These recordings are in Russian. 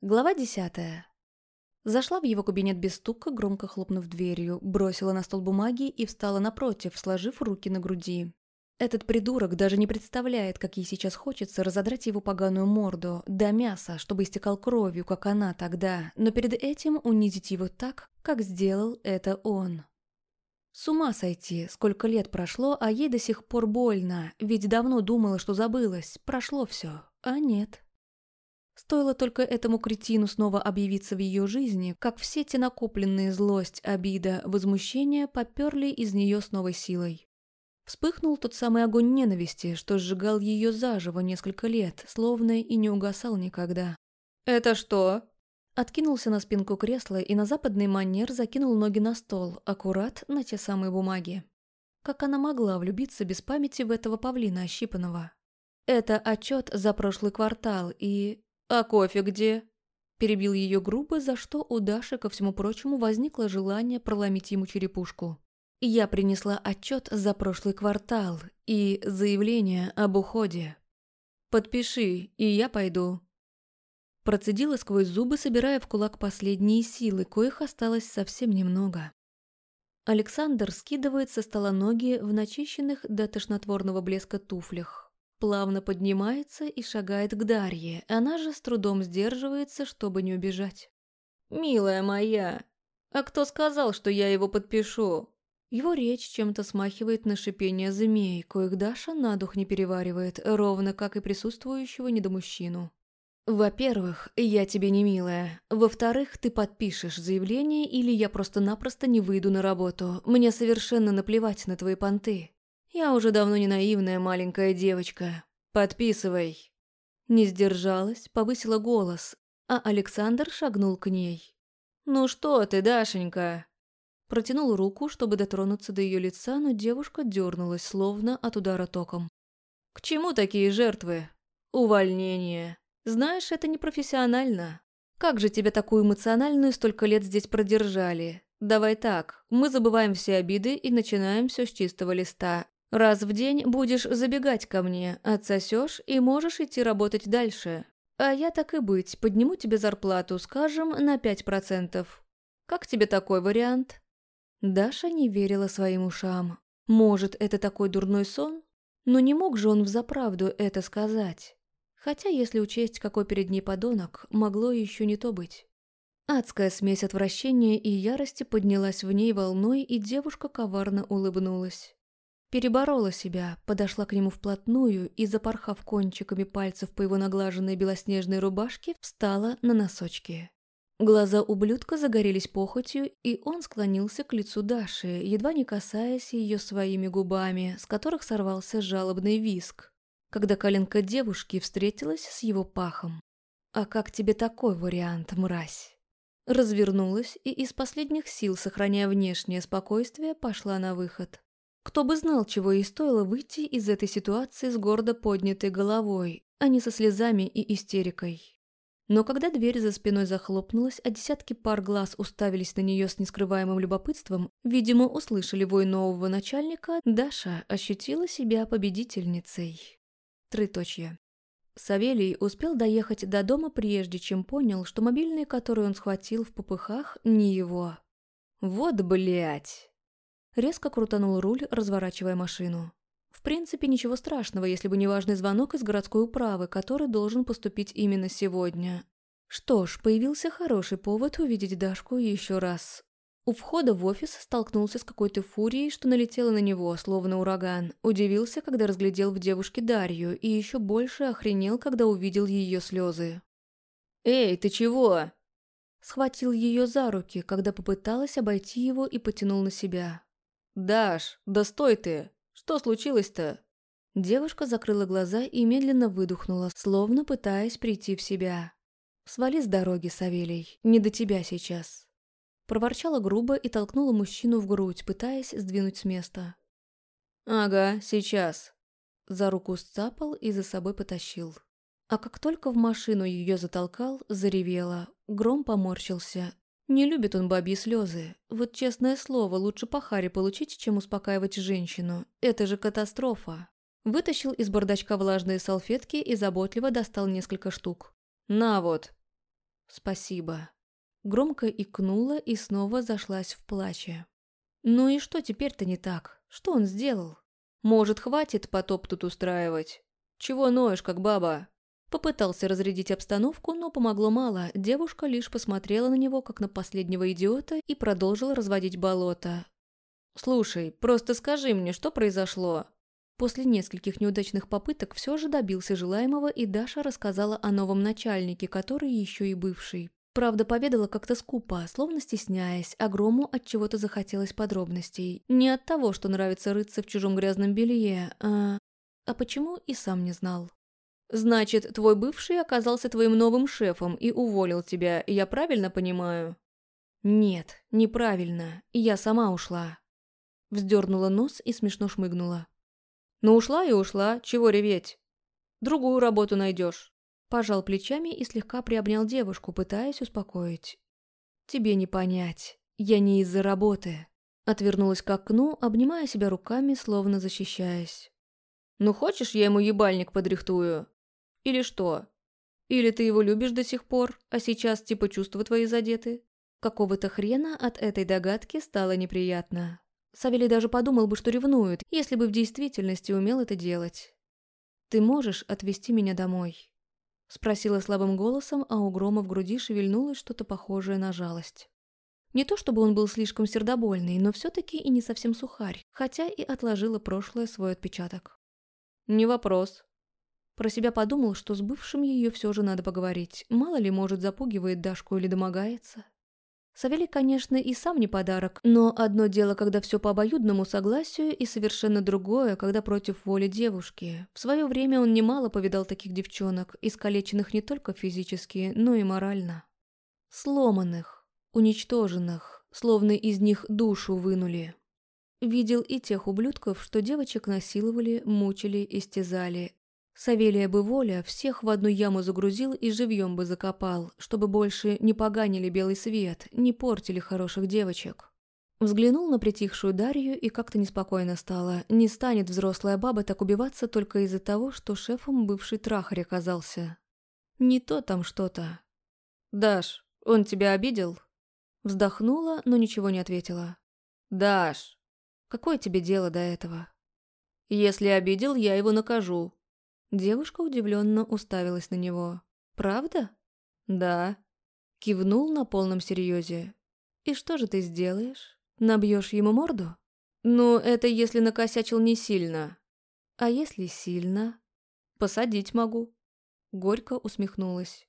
Глава десятая. Зашла в его кабинет без стука, громко хлопнув дверью, бросила на стол бумаги и встала напротив, сложив руки на груди. Этот придурок даже не представляет, как ей сейчас хочется разодрать его поганую морду до мяса, чтобы истекал кровью, как она тогда, но перед этим унизить его так, как сделал это он. С ума сойти, сколько лет прошло, а ей до сих пор больно, ведь давно думала, что забылась, прошло все, а нет. Стоило только этому кретину снова объявиться в ее жизни, как все те накопленные злость, обида, возмущение поперли из нее с новой силой. Вспыхнул тот самый огонь ненависти, что сжигал ее заживо несколько лет, словно и не угасал никогда. «Это что?» Откинулся на спинку кресла и на западный манер закинул ноги на стол, аккурат на те самые бумаги. Как она могла влюбиться без памяти в этого павлина ощипанного? Это отчет за прошлый квартал и... «А кофе где?» Перебил ее грубо, за что у Даши, ко всему прочему, возникло желание проломить ему черепушку. Я принесла отчет за прошлый квартал и заявление об уходе. «Подпиши, и я пойду». Процедила сквозь зубы, собирая в кулак последние силы, коих осталось совсем немного. Александр скидывает со стола ноги в начищенных до тошнотворного блеска туфлях плавно поднимается и шагает к Дарье, она же с трудом сдерживается, чтобы не убежать. «Милая моя, а кто сказал, что я его подпишу?» Его речь чем-то смахивает на шипение змей, коих Даша на дух не переваривает, ровно как и присутствующего недомужчину. «Во-первых, я тебе не милая. Во-вторых, ты подпишешь заявление, или я просто-напросто не выйду на работу. Мне совершенно наплевать на твои понты. Я уже давно не наивная маленькая девочка. Подписывай. Не сдержалась, повысила голос, а Александр шагнул к ней. «Ну что ты, Дашенька?» Протянул руку, чтобы дотронуться до ее лица, но девушка дернулась, словно от удара током. «К чему такие жертвы? Увольнение. Знаешь, это непрофессионально. Как же тебя такую эмоциональную столько лет здесь продержали? Давай так, мы забываем все обиды и начинаем все с чистого листа. Раз в день будешь забегать ко мне, отсосешь и можешь идти работать дальше. А я так и быть, подниму тебе зарплату, скажем, на пять процентов. Как тебе такой вариант?» Даша не верила своим ушам. Может, это такой дурной сон? Но не мог же он взаправду это сказать. Хотя, если учесть, какой перед ней подонок, могло еще не то быть. Адская смесь отвращения и ярости поднялась в ней волной, и девушка коварно улыбнулась. Переборола себя, подошла к нему вплотную и, запорхав кончиками пальцев по его наглаженной белоснежной рубашке, встала на носочки. Глаза ублюдка загорелись похотью, и он склонился к лицу Даши, едва не касаясь ее своими губами, с которых сорвался жалобный виск, когда коленка девушки встретилась с его пахом. «А как тебе такой вариант, мразь?» Развернулась и из последних сил, сохраняя внешнее спокойствие, пошла на выход. Кто бы знал, чего ей стоило выйти из этой ситуации с гордо поднятой головой, а не со слезами и истерикой. Но когда дверь за спиной захлопнулась, а десятки пар глаз уставились на нее с нескрываемым любопытством, видимо, услышали вой нового начальника, Даша ощутила себя победительницей. Трыточье. Савелий успел доехать до дома прежде, чем понял, что мобильный, который он схватил в попыхах, не его. «Вот блять!» Резко крутанул руль, разворачивая машину. В принципе, ничего страшного, если бы не важный звонок из городской управы, который должен поступить именно сегодня. Что ж, появился хороший повод увидеть Дашку еще раз. У входа в офис столкнулся с какой-то фурией, что налетела на него, словно ураган. Удивился, когда разглядел в девушке Дарью, и еще больше охренел, когда увидел ее слезы. «Эй, ты чего?» Схватил ее за руки, когда попыталась обойти его и потянул на себя. «Даш, да стой ты! Что случилось-то?» Девушка закрыла глаза и медленно выдохнула, словно пытаясь прийти в себя. «Свали с дороги, Савелий, не до тебя сейчас». Проворчала грубо и толкнула мужчину в грудь, пытаясь сдвинуть с места. «Ага, сейчас». За руку сцапал и за собой потащил. А как только в машину ее затолкал, заревела. Гром поморщился, не любит он бабьи слезы. Вот честное слово, лучше по харе получить, чем успокаивать женщину. Это же катастрофа. Вытащил из бардачка влажные салфетки и заботливо достал несколько штук. «На вот». Спасибо. Громко икнула и снова зашлась в плаче. Ну и что теперь-то не так? Что он сделал? Может, хватит потоп тут устраивать? Чего ноешь, как баба? Попытался разрядить обстановку, но помогло мало. Девушка лишь посмотрела на него, как на последнего идиота, и продолжила разводить болото. «Слушай, просто скажи мне, что произошло?» После нескольких неудачных попыток все же добился желаемого, и Даша рассказала о новом начальнике, который еще и бывший. Правда, поведала как-то скупо, словно стесняясь, а Грому от чего-то захотелось подробностей. Не от того, что нравится рыться в чужом грязном белье, а... А почему и сам не знал. «Значит, твой бывший оказался твоим новым шефом и уволил тебя, я правильно понимаю?» «Нет, неправильно, я сама ушла». Вздернула нос и смешно шмыгнула. «Ну ушла и ушла, чего реветь? Другую работу найдешь». Пожал плечами и слегка приобнял девушку, пытаясь успокоить. «Тебе не понять, я не из-за работы». Отвернулась к окну, обнимая себя руками, словно защищаясь. «Ну хочешь, я ему ебальник подрихтую?» Или что? Или ты его любишь до сих пор, а сейчас типа чувства твои задеты? Какого-то хрена от этой догадки стало неприятно. Савелий даже подумал бы, что ревнует, если бы в действительности умел это делать. «Ты можешь отвезти меня домой?» Спросила слабым голосом, а у Грома в груди шевельнулось что-то похожее на жалость. Не то чтобы он был слишком сердобольный, но все-таки и не совсем сухарь, хотя и отложила прошлое свой отпечаток. «Не вопрос», про себя подумал, что с бывшим ее все же надо поговорить. Мало ли, может, запугивает Дашку или домогается. Савелий, конечно, и сам не подарок, но одно дело, когда все по обоюдному согласию, и совершенно другое, когда против воли девушки. В свое время он немало повидал таких девчонок, искалеченных не только физически, но и морально. Сломанных, уничтоженных, словно из них душу вынули. Видел и тех ублюдков, что девочек насиловали, мучили, истязали, Савелия бы воля всех в одну яму загрузил и живьем бы закопал, чтобы больше не поганили белый свет, не портили хороших девочек. Взглянул на притихшую Дарью и как-то неспокойно стало. Не станет взрослая баба так убиваться только из-за того, что шефом бывший трахарь оказался. Не то там что-то. «Даш, он тебя обидел?» Вздохнула, но ничего не ответила. «Даш, какое тебе дело до этого?» «Если обидел, я его накажу», Девушка удивленно уставилась на него. «Правда?» «Да». Кивнул на полном серьезе. «И что же ты сделаешь? Набьешь ему морду?» «Ну, это если накосячил не сильно». «А если сильно?» «Посадить могу». Горько усмехнулась.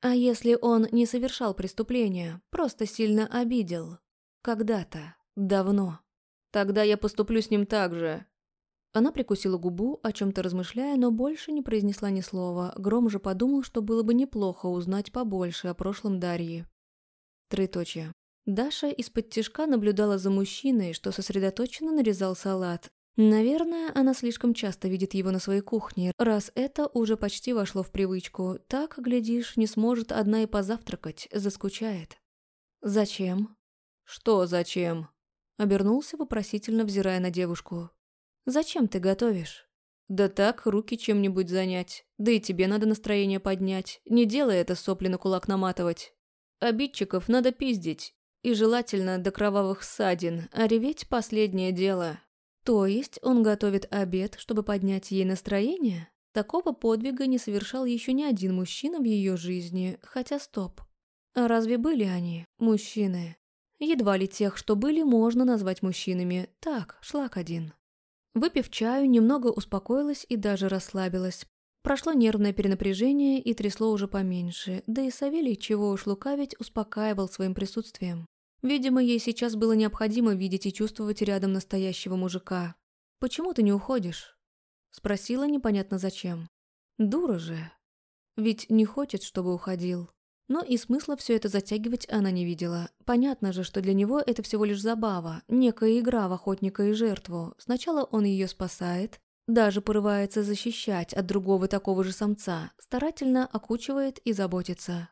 «А если он не совершал преступления, просто сильно обидел? Когда-то, давно?» «Тогда я поступлю с ним так же. Она прикусила губу, о чем-то размышляя, но больше не произнесла ни слова. Гром же подумал, что было бы неплохо узнать побольше о прошлом Дарьи. Троеточие. Даша из-под тишка наблюдала за мужчиной, что сосредоточенно нарезал салат. Наверное, она слишком часто видит его на своей кухне, раз это уже почти вошло в привычку. Так, глядишь, не сможет одна и позавтракать, заскучает. «Зачем?» «Что зачем?» Обернулся, вопросительно взирая на девушку. «Зачем ты готовишь?» «Да так, руки чем-нибудь занять. Да и тебе надо настроение поднять. Не делай это сопли на кулак наматывать. Обидчиков надо пиздить. И желательно до кровавых ссадин, а реветь – последнее дело». То есть он готовит обед, чтобы поднять ей настроение? Такого подвига не совершал еще ни один мужчина в ее жизни, хотя стоп. А разве были они, мужчины? Едва ли тех, что были, можно назвать мужчинами. Так, шлак один. Выпив чаю, немного успокоилась и даже расслабилась. Прошло нервное перенапряжение и трясло уже поменьше, да и Савелий, чего уж лукавить, успокаивал своим присутствием. Видимо, ей сейчас было необходимо видеть и чувствовать рядом настоящего мужика. «Почему ты не уходишь?» Спросила непонятно зачем. «Дура же. Ведь не хочет, чтобы уходил». Но и смысла все это затягивать она не видела. Понятно же, что для него это всего лишь забава, некая игра в охотника и жертву. Сначала он ее спасает, даже порывается защищать от другого такого же самца, старательно окучивает и заботится.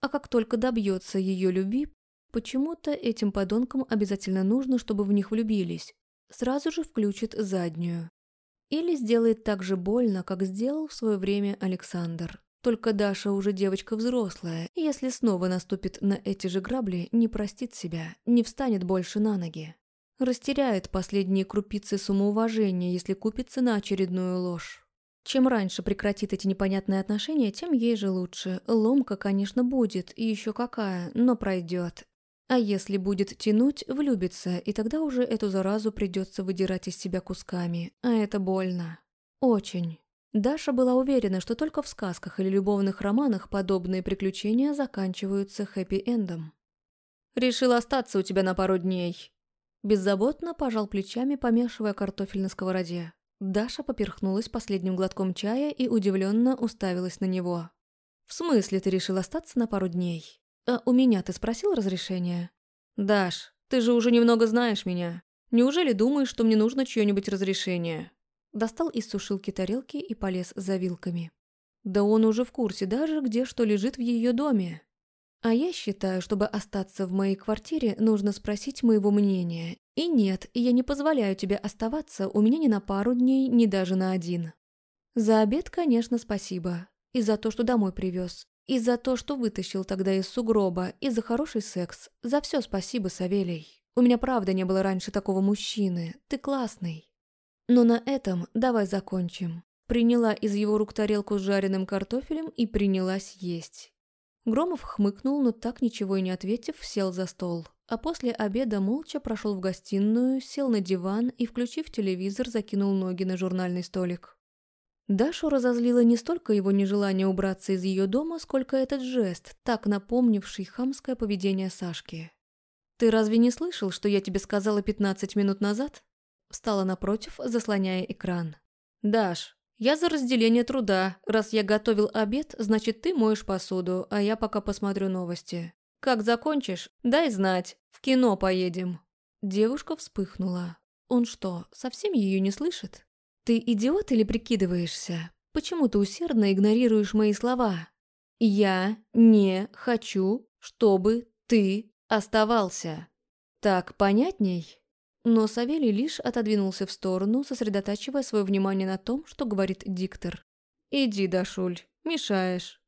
А как только добьется ее любви, почему-то этим подонкам обязательно нужно, чтобы в них влюбились. Сразу же включит заднюю. Или сделает так же больно, как сделал в свое время Александр. Только Даша уже девочка взрослая, если снова наступит на эти же грабли, не простит себя, не встанет больше на ноги. Растеряет последние крупицы самоуважения, если купится на очередную ложь. Чем раньше прекратит эти непонятные отношения, тем ей же лучше. Ломка, конечно, будет, и еще какая, но пройдет. А если будет тянуть, влюбится, и тогда уже эту заразу придется выдирать из себя кусками. А это больно. Очень. Даша была уверена, что только в сказках или любовных романах подобные приключения заканчиваются хэппи-эндом. «Решил остаться у тебя на пару дней». Беззаботно пожал плечами, помешивая картофель на сковороде. Даша поперхнулась последним глотком чая и удивленно уставилась на него. «В смысле ты решил остаться на пару дней? А у меня ты спросил разрешения?» «Даш, ты же уже немного знаешь меня. Неужели думаешь, что мне нужно чье-нибудь разрешение?» Достал из сушилки тарелки и полез за вилками. Да он уже в курсе даже, где что лежит в ее доме. А я считаю, чтобы остаться в моей квартире, нужно спросить моего мнения. И нет, я не позволяю тебе оставаться у меня ни на пару дней, ни даже на один. За обед, конечно, спасибо. И за то, что домой привез. И за то, что вытащил тогда из сугроба. И за хороший секс. За все спасибо, Савелий. У меня правда не было раньше такого мужчины. Ты классный. Но на этом давай закончим. Приняла из его рук тарелку с жареным картофелем и принялась есть. Громов хмыкнул, но так ничего и не ответив, сел за стол. А после обеда молча прошел в гостиную, сел на диван и, включив телевизор, закинул ноги на журнальный столик. Дашу разозлило не столько его нежелание убраться из ее дома, сколько этот жест, так напомнивший хамское поведение Сашки. «Ты разве не слышал, что я тебе сказала 15 минут назад?» Встала напротив, заслоняя экран. «Даш, я за разделение труда. Раз я готовил обед, значит, ты моешь посуду, а я пока посмотрю новости. Как закончишь, дай знать. В кино поедем». Девушка вспыхнула. Он что, совсем ее не слышит? «Ты идиот или прикидываешься? Почему ты усердно игнорируешь мои слова? Я не хочу, чтобы ты оставался. Так понятней?» Но Савелий лишь отодвинулся в сторону, сосредотачивая свое внимание на том, что говорит диктор. «Иди, Дашуль, мешаешь».